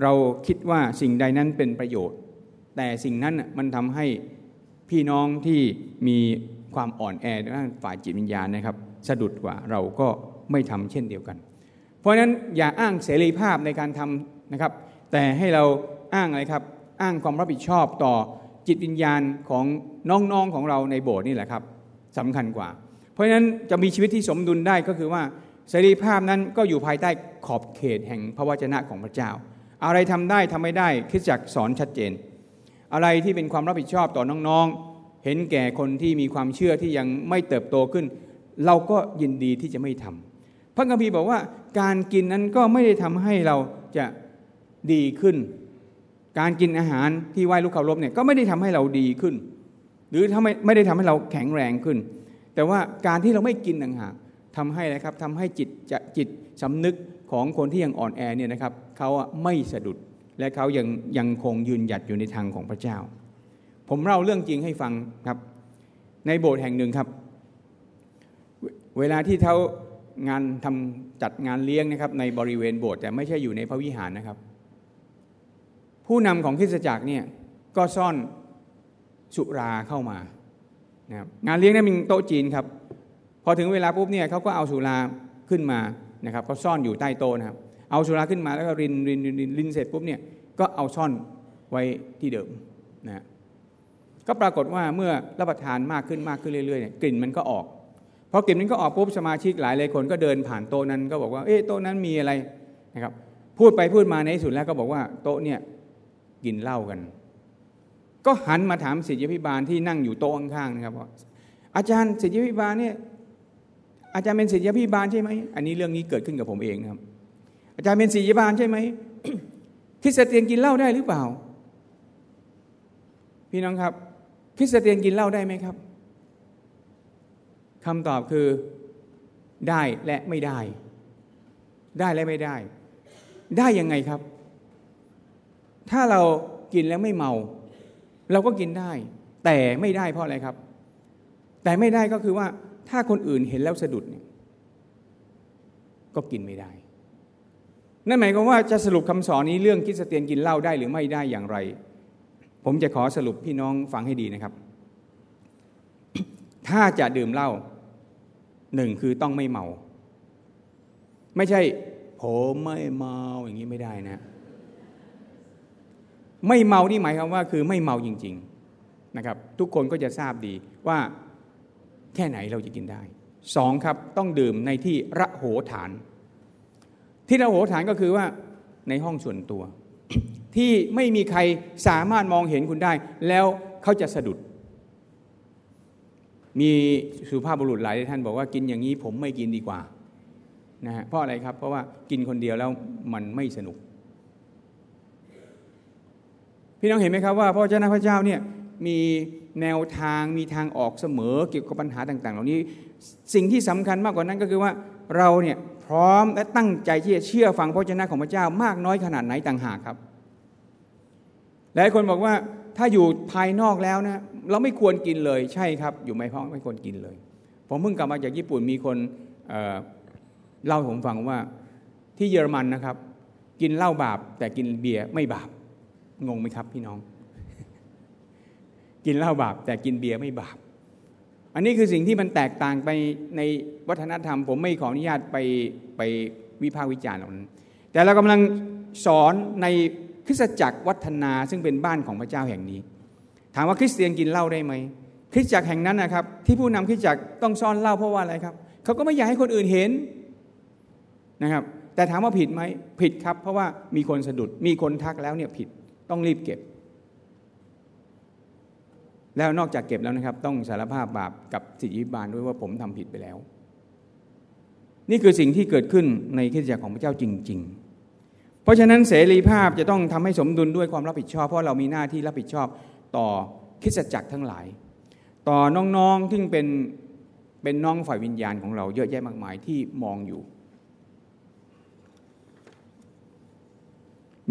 เราคิดว่าสิ่งใดนั้นเป็นประโยชน์ แต่สิ่งนั้นมันทำให้พี่น้องที่มีความอ่อนแอด้านฝ่ายจิตวิญญาณนะครับ สะดุดกว่าเราก็ไม่ทำเช่นเดียวกัน เพราะฉะนั้นอย่าอ้างเสรีภาพในการทำนะครับ แต่ให้เราอ้างอะไรครับ อ้างความรับผิดชอบต่อจิตวิญญาณของน้องๆของเราในโบสถ์นี่แหละครับสำคัญกว่า เพราะฉะนั้นจะมีชีวิตที่สมดุลได้ก็คือว่าเสรีภาพนั้นก็อยู่ภายใต้ขอบเขตแห่งพระวจนะของพระเจ้า อะไรทำได้ทำไม่ได้คิดจักสอนชัดเจน อะไรที่เป็นความรับผิดชอบต่อน้องๆ เห็นแก่คนที่มีความเชื่อที่ยังไม่เติบโตขึ้น เราก็ยินดีที่จะไม่ทำพระคัมภีร์บอกว่าการกินนั้นก็ไม่ได้ทำให้เราจะดีขึ้น การกินอาหารที่ไหว้ลูกเคารพเนี่ยก็ไม่ได้ทำให้เราดีขึ้น หรือถ้าไม่ไม่ได้ทำให้เราแข็งแรงขึ้น แต่ว่าการที่เราไม่กินต่างหากทำให้อะไรครับทำให้จิตจะจิตสำนึกของคนที่ยังอ่อนแอเนี่ยนะครับเขาไม่สะดุดและเขายังยังคงยืนหยัดอยู่ในทางของพระเจ้า ผมเล่าเรื่องจริงให้ฟังครับ ในโบสถ์แห่งหนึ่งครับ เวลาที่เขางานทำจัดงานเลี้ยงนะครับในบริเวณโบสถ์แต่ไม่ใช่อยู่ในพระวิหารนะครับ ผู้นำของคริสตจักรเนี่ยก็ซ่อนสุราเข้ามานะครับงานเลี้ยงนั้นเป็นโต๊ะจีนครับ พอถึงเวลาปุ๊บเนี่ยเขาก็เอาสุราขึ้นมานะครับเขาซ่อนอยู่ใต้โต๊ะนะครับ เอาสุราขึ้นมาแล้วก็รินรินรินรินรินเสร็จปุ๊บเนี่ยก็เอาซ่อนไว้ที่เดิมนะก็ปรากฏว่าเมื่อรับประทานมากขึ้นมากขึ้นเรื่อยๆเนี่ยกลิ่นมันก็ออก พอกลิ่นมันก็ออกปุ๊บสมาชิกหลายหลายคนก็เดินผ่านโต๊ะนั้นก็บอกว่าเอ๊ะโต๊ะนั้นมีอะไรนะครับ พูดไปพูดมาในที่สุดแล้วก็บอกว่าโต๊ะเนี่ยกินเหล้ากัน ก็หันมาถามศิษยพิบาลที่นั่งอยู่โต๊ะข้างๆนะครับว่าอาจารย์ศิษยพิบาลเนี่ยอาจารย์เป็นศิษยพิบาลใช่ไหมอันนี้เรื่องนี้เกิดขึ้นกับผมเองครับ อาจารย์เป็นศิษยพิบาลใช่ไหมคริสเตียนกินเหล้าได้หรือเปล่า พี่น้องครับคริสเตียนกินเหล้าได้ไหมครับ คำตอบคือได้และไม่ได้ ได้และไม่ได้ ได้ยังไงครับ ถ้าเรากินแล้วไม่เมา เราก็กินได้ แต่ไม่ได้เพราะอะไรครับ แต่ไม่ได้ก็คือว่าถ้าคนอื่นเห็นแล้วสะดุดเนี่ยก็กินไม่ได้ นั่นหมายความว่าจะสรุปคำสอนนี้เรื่องคริสเตียนกินเหล้าได้หรือไม่ได้อย่างไร ผมจะขอสรุปพี่น้องฟังให้ดีนะครับ ถ้าจะดื่มเหล้า หนึ่งคือต้องไม่เมา ไม่ใช่ ผมไม่เมาอย่างนี้ไม่ได้นะ ไม่เมานี่หมายความว่า คือไม่เมาจริง ๆนะครับ ทุกคนก็จะทราบดีว่าแค่ไหนเราจะกินได้สองครับต้องดื่มในที่ระโหฐาน ที่ระโหฐานก็คือว่าในห้องส่วนตัว ที่ไม่มีใครสามารถมองเห็นคุณได้ แล้วเขาจะสะดุด มีสุภาพบุรุษหลายท่านบอกว่ากินอย่างนี้ผมไม่กินดีกว่านะฮะเพราะอะไรครับเพราะว่ากินคนเดียวแล้วมันไม่สนุก พี่น้องเห็นไหมครับว่าพระเจ้าพระเจ้าเนี่ยมีแนวทางมีทางออกเสมอเกี่ยวกับปัญหาต่าง ๆ เหล่านี้สิ่งที่สำคัญมากกว่านั้นก็คือว่าเราเนี่ยพร้อมและตั้งใจที่จะเชื่อฟังพระเจ้าของพระเจ้ามากน้อยขนาดไหนต่างหากครับหลายคนบอกว่าถ้าอยู่ภายนอกแล้วนะ เราไม่ควรกินเลยใช่ครับ อยู่ไม่พ้องไม่ควรกินเลย ผมเพิ่งกลับมาจากญี่ปุ่นมีคนเเล่าผมฟังว่าที่เยอรมันนะครับ กินเหล้าบาป แต่กินเบียร์ไม่บาปงงไหมครับพี่น้อง กินเหล้าบาป แต่กินเบียร์ไม่บาป อันนี้คือสิ่งที่มันแตกต่างไปในวัฒนธรรม ผมไม่ขออนุญาตไปไปวิพากษ์วิจารณ์เหล่านั้น แต่เรากำลังสอนในคริสตจักรวัฒนาซึ่งเป็นบ้านของพระเจ้าแห่งนี้ ถามว่าคริสเตียนกินเหล้าได้ไหมคริสตจักรแห่งนั้นนะครับ ที่ผู้นำคริสตจักรต้องซ่อนเหล้าเพราะว่าอะไรครับเขาก็ไม่อยากให้คนอื่นเห็นนะครับ แต่ถามว่าผิดไหมผิดครับ เพราะว่ามีคนสะดุดมีคนทักแล้วเนี่ยผิดต้องรีบเก็บ แล้วนอกจากเก็บแล้วนะครับ ต้องสารภาพบาปกับสิทธิบาลด้วยว่าผมทำผิดไปแล้ว นี่คือสิ่งที่เกิดขึ้นในคริสตจักรของพระเจ้าจริง ๆเพราะฉะนั้นเสรีภาพจะต้องทำให้สมดุลด้วยความรับผิดชอบ เพราะเรามีหน้าที่รับผิดชอบ ต่อคิสจักรทั้งหลาย ต่อน้องๆที่เป็นเป็นน้องฝ่ายวิญญาณของเราเยอะแยะมากมายที่มองอยู่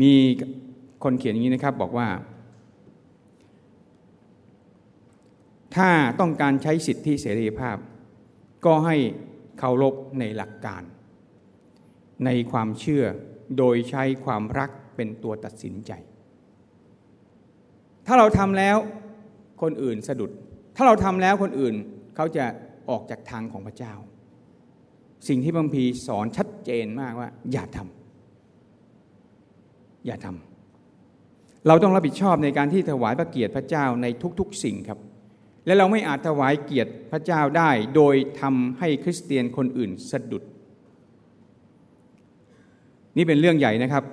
มีคนเขียนอย่างนี้นะครับบอกว่า ถ้าต้องการใช้สิทธิเสรีภาพ ก็ให้เคารพในหลักการ ในความเชื่อโดยใช้ความรักเป็นตัวตัดสินใจ ถ้าเราทำแล้วคนอื่นสะดุด ถ้าเราทำแล้วคนอื่นเขาจะออกจากทางของพระเจ้า สิ่งที่บัมพีสอนชัดเจนมากว่า อย่าทำอย่าทำเราต้องรับผิดชอบในการที่ถวายพระเกียรติพระเจ้าในทุกๆ สิ่งครับ และเราไม่อาจถวายเกียรติพระเจ้าได้ โดยทำให้คริสเตียนคนอื่นสะดุด นี่เป็นเรื่องใหญ่นะครับ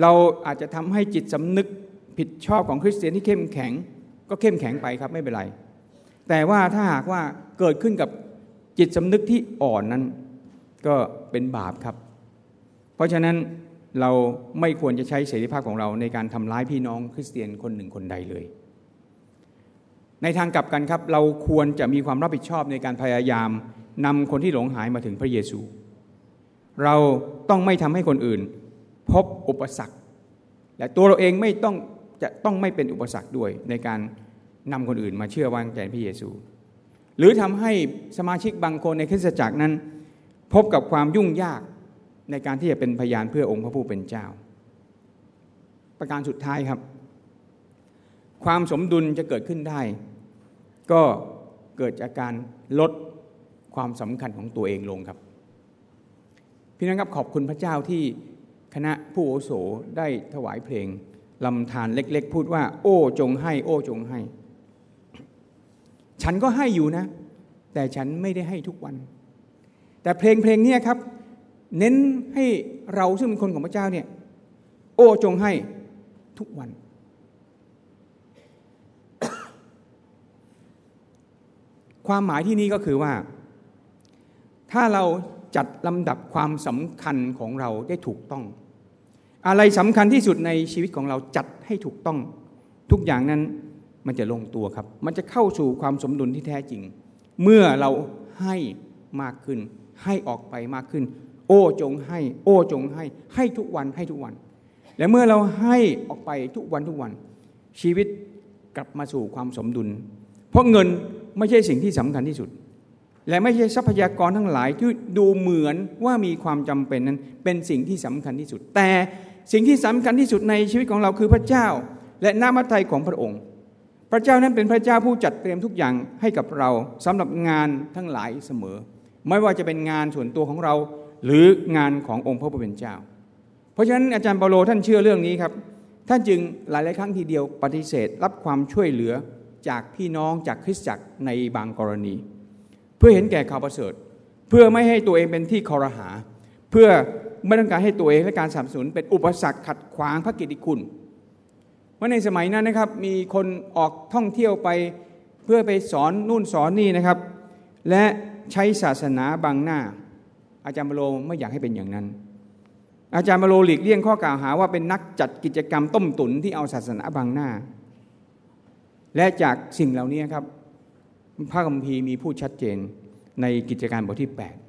เราอาจจะทำให้จิตสำนึก ผิดชอบของคริสเตียนที่เข้มแข็ง ก็เข้มแข็งไปครับไม่เป็นไร แต่ว่าถ้าหากว่าเกิดขึ้นกับจิตสำนึกที่อ่อนนั้น ก็เป็นบาปครับ เพราะฉะนั้นเราไม่ควรจะใช้เสรีภาพของเราในการทำร้ายพี่น้องคริสเตียนคนหนึ่งคนใดเลย ในทางกลับกันครับ เราควรจะมีความรับผิดชอบในการพยายามนำคนที่หลงหายมาถึงพระเยซู เราต้องไม่ทำให้คนอื่น พบอุปสรรคและตัวเราเองไม่ต้อง จะต้องไม่เป็นอุปสรรคด้วยในการนำคนอื่นมาเชื่อวางใจพระเยซู หรือทำให้สมาชิกบางคนในคริสตจักรนั้น พบกับความยุ่งยากในการที่จะเป็นพยานเพื่อองค์พระผู้เป็นเจ้า ประการสุดท้ายครับ ความสมดุลจะเกิดขึ้นได้ ก็เกิดจากการลดความสำคัญของตัวเองลงครับ พี่น้องครับขอบคุณพระเจ้าที่คณะผู้โอโสได้ถวายเพลง ลำธารเล็ก ๆ พูดว่า โอ้จงให้ โอ้จงให้ ฉันก็ให้อยู่นะ แต่ฉันไม่ได้ให้ทุกวัน แต่เพลงเพลงนี้ครับ เน้นให้เราซึ่งเป็นคนของพระเจ้าเนี่ย โอ้จงให้ทุกวัน ความหมายที่นี้ก็คือว่า ถ้าเราจัดลำดับความสำคัญของเราได้ถูกต้อง อะไรสำคัญที่สุดในชีวิตของเราจัดให้ถูกต้อง ทุกอย่างนั้นมันจะลงตัวครับ มันจะเข้าสู่ความสมดุลที่แท้จริง เมื่อเราให้มากขึ้น ให้ออกไปมากขึ้น โอ้จงให้ โอ้จงให้ ให้ทุกวันให้ทุกวัน และเมื่อเราให้ออกไปทุกวันทุกวัน ชีวิตกลับมาสู่ความสมดุล เพราะเงินไม่ใช่สิ่งที่สำคัญที่สุด และไม่ใช่ทรัพยากรทั้งหลายที่ดูเหมือนว่ามีความจำเป็นนั้นเป็นสิ่งที่สำคัญที่สุด แต่ สิ่งที่สำคัญที่สุดในชีวิตของเราคือพระเจ้า และน้ำพระทัยของพระองค์ พระเจ้านั้นเป็นพระเจ้าผู้จัดเตรียมทุกอย่างให้กับเราสำหรับงานทั้งหลายเสมอ ไม่ว่าจะเป็นงานส่วนตัวของเรา หรืองานขององค์พระผู้เป็นเจ้า เพราะฉะนั้นอาจารย์เปาโลท่านเชื่อเรื่องนี้ครับ ท่านจึงหลายๆครั้งทีเดียวปฏิเสธรับความช่วยเหลือจากพี่น้องจากคริสตจักรในบางกรณี เพื่อเห็นแก่ข่าวประเสริฐ เพื่อไม่ให้ตัวเองเป็นที่คอรหา เพื่อ ไม่ต้องการให้ตัวเองและการสนับสนุนเป็นอุปสรรคขัดขวางพระกิตติคุณ เพราะในสมัยนั้นนะครับมีคนออกท่องเที่ยวไปเพื่อไปสอนนู่นสอนนี่นะครับ และใช้ศาสนาบังหน้า อาจารย์มโลไม่อยากให้เป็นอย่างนั้น อาจารย์มโลหลีกเลี่ยงข้อกล่าวหาว่าเป็นนักจัดกิจกรรมต้มตุ๋นที่เอาศาสนาบังหน้า และจากสิ่งเหล่านี้ครับพระคัมภีร์มีผู้ชัดเจนในกิจการบทที่ 8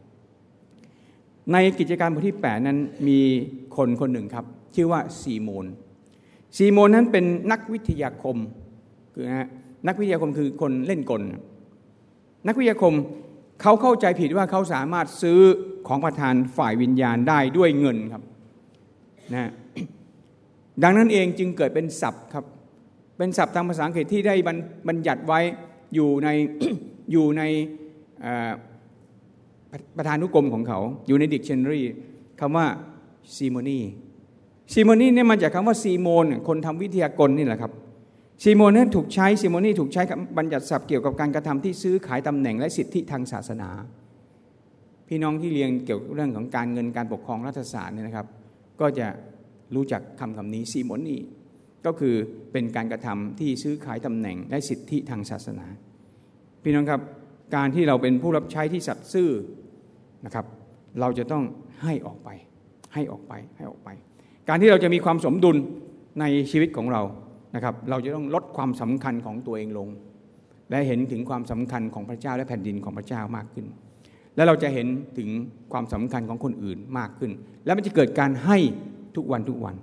ในกิจการบทที่ 8 นั้นมีคนคนหนึ่งครับ ชื่อว่าซีโมนซีโมนนั้นเป็นนักวิทยาคมคือนะนักวิทยาคมคือคนเล่นกล นักวิทยาคมเขาเข้าใจผิดว่าเขาสามารถซื้อของประทานฝ่ายวิญญาณได้ด้วยเงินครับนะดังนั้นเองจึงเกิดเป็นศัพท์ครับ เป็นศัพท์ทางภาษาอังกฤษที่ได้บัญญัติไว้อยู่ในอยู่ใน ประธานุกรมของเขา อยู่ในดิกชันนารีคำว่า simony simony เนี่ยมาจากคำว่าซีโมนคนทำวิทยาคมนี่แหละครับซีโมนนั้นถูกใช้ simony ถูกใช้บัญญัติศัพท์เกี่ยวกับการกระทำที่ซื้อขายตำแหน่งและสิทธิทางศาสนา พี่น้องที่เรียนเกี่ยวกับเรื่องของการเงินการปกครองรัฐศาสตร์เนี่ยนะครับ ก็จะรู้จักคำคำนี้ simony ก็คือเป็นการกระทำที่ซื้อขายตำแหน่งและสิทธิทางศาสนา พี่น้องครับการที่เราเป็นผู้รับใช้ที่สัตย์ซื่อ นะครับ เราจะต้องให้ออกไป ให้ออกไปให้ออกไป การที่เราจะมีความสมดุลในชีวิตของเรานะครับ เราจะต้องลดความสำคัญของตัวเองลง และเห็นถึงความสำคัญของพระเจ้าและแผ่นดินของพระเจ้ามากขึ้น และเราจะเห็นถึงความสำคัญของคนอื่นมากขึ้น และมันจะเกิดการให้ทุกวันทุกวัน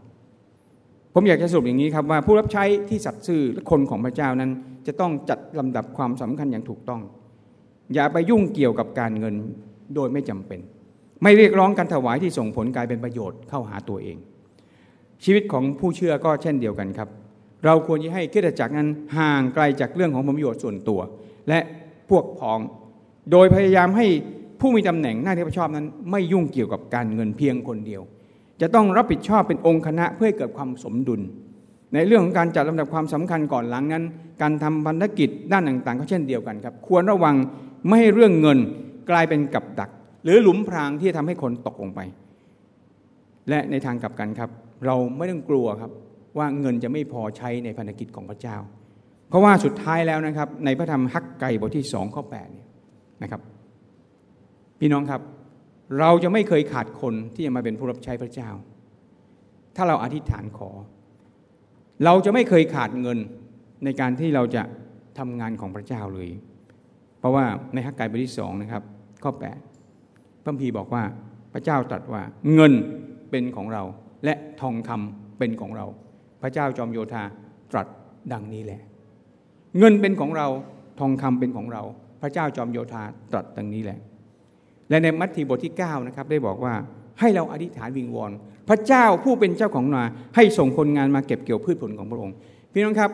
ผมอยากจะสรุปอย่างนี้ครับว่าผู้รับใช้ที่สัตย์ซื่อและคนของพระเจ้านั้น จะต้องจัดลำดับความสำคัญอย่างถูกต้อง อย่าไปยุ่งเกี่ยวกับการเงิน โดยไม่จำเป็น ไม่เรียกร้องการถวายที่ส่งผลกลายเป็นประโยชน์เข้าหาตัวเอง ชีวิตของผู้เชื่อก็เช่นเดียวกันครับ เราควรจะให้คิดจักรนั้นห่างไกลจากเรื่องของผลประโยชน์ส่วนตัว และพวกพ้อง โดยพยายามให้ผู้มีตำแหน่งหน้าที่รับผิดชอบนั้น ไม่ยุ่งเกี่ยวกับการเงินเพียงคนเดียว จะต้องรับผิดชอบเป็นองค์คณะเพื่อให้เกิดความสมดุล ในเรื่องของการจัดลำดับความสำคัญก่อนหลังนั้น การทำพันธกิจด้านต่างๆ ก็เช่นเดียวกันครับ ควรระวังไม่ให้เรื่องเงิน กลายเป็นกับดัก หรือหลุมพรางที่จะทำให้คนตกลงไป และในทางกลับกันครับ เราไม่ต้องกลัวครับว่าเงินจะไม่พอใช้ในพันธกิจของพระเจ้า เพราะว่าสุดท้ายแล้วนะครับ ในพระธรรมฮักไก่บทที่สองข้อแปดนะครับพี่น้องครับ เราจะไม่เคยขาดคนที่จะมาเป็นผู้รับใช้พระเจ้า ถ้าเราอธิษฐานขอ เราจะไม่เคยขาดเงินในการที่เราจะทำงานของพระเจ้าเลย เพราะว่าในฮักไก่บทที่สองนะครับ ข้อแปดพระพีบอกว่าพระเจ้าตรัสว่าเงินเป็นของเรา และทองคำเป็นของเรา พระเจ้าจอมโยธาตรัสดังนี้แหละ เงินเป็นของเราทองคำเป็นของเรา พระเจ้าจอมโยธาตรัสดังนี้แหละ และในมัทธิวบทที่9นะครับได้บอกว่าให้เราอธิษฐานวิงวอนพระเจ้าผู้เป็นเจ้าของนาให้ส่งคนงานมาเก็บเกี่ยวพืชผลของพระองค์ พี่น้องครับ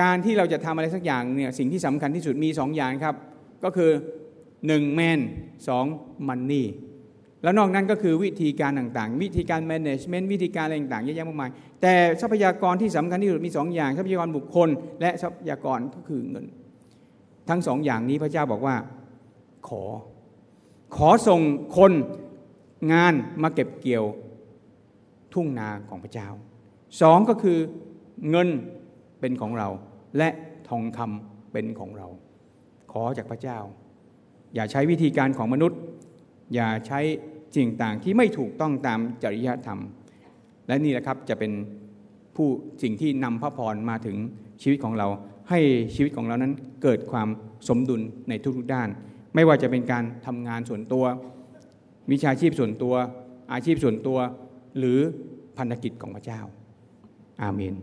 การที่เราจะทำอะไรสักอย่างเนี่ยสิ่งที่สำคัญที่สุดมีสองอย่างครับ ก็คือ หนึ่งแมนสองมันนี่แล้วนอกนั้นก็คือวิธีการต่างๆ วิธีการ management วิธีการอะไรต่างๆเยอะแยะมากมาย แต่ทรัพยากรที่สำคัญที่สุดมีสองอย่าง ทรัพยากรบุคคล และทรัพยากรก็คือเงิน ทั้งสองอย่างนี้พระเจ้าบอกว่าขอ ขอส่งคนงานมาเก็บเกี่ยวทุ่งนาของพระเจ้าสองก็คือเงินเป็นของเรา และทองคำเป็นของเรา ขอจากพระเจ้า อย่าใช้วิธีการของมนุษย์ อย่าใช้สิ่งต่างที่ไม่ถูกต้องตามจริยธรรม และนี่แหละครับจะเป็นผู้สิ่งที่นำพระพรมาถึงชีวิตของเรา ให้ชีวิตของเรานั้นเกิดความสมดุลในทุกๆด้าน ไม่ว่าจะเป็นการทำงานส่วนตัววิชาชีพส่วนตัว อาชีพส่วนตัว หรือพันธกิจของพระเจ้า อาเมน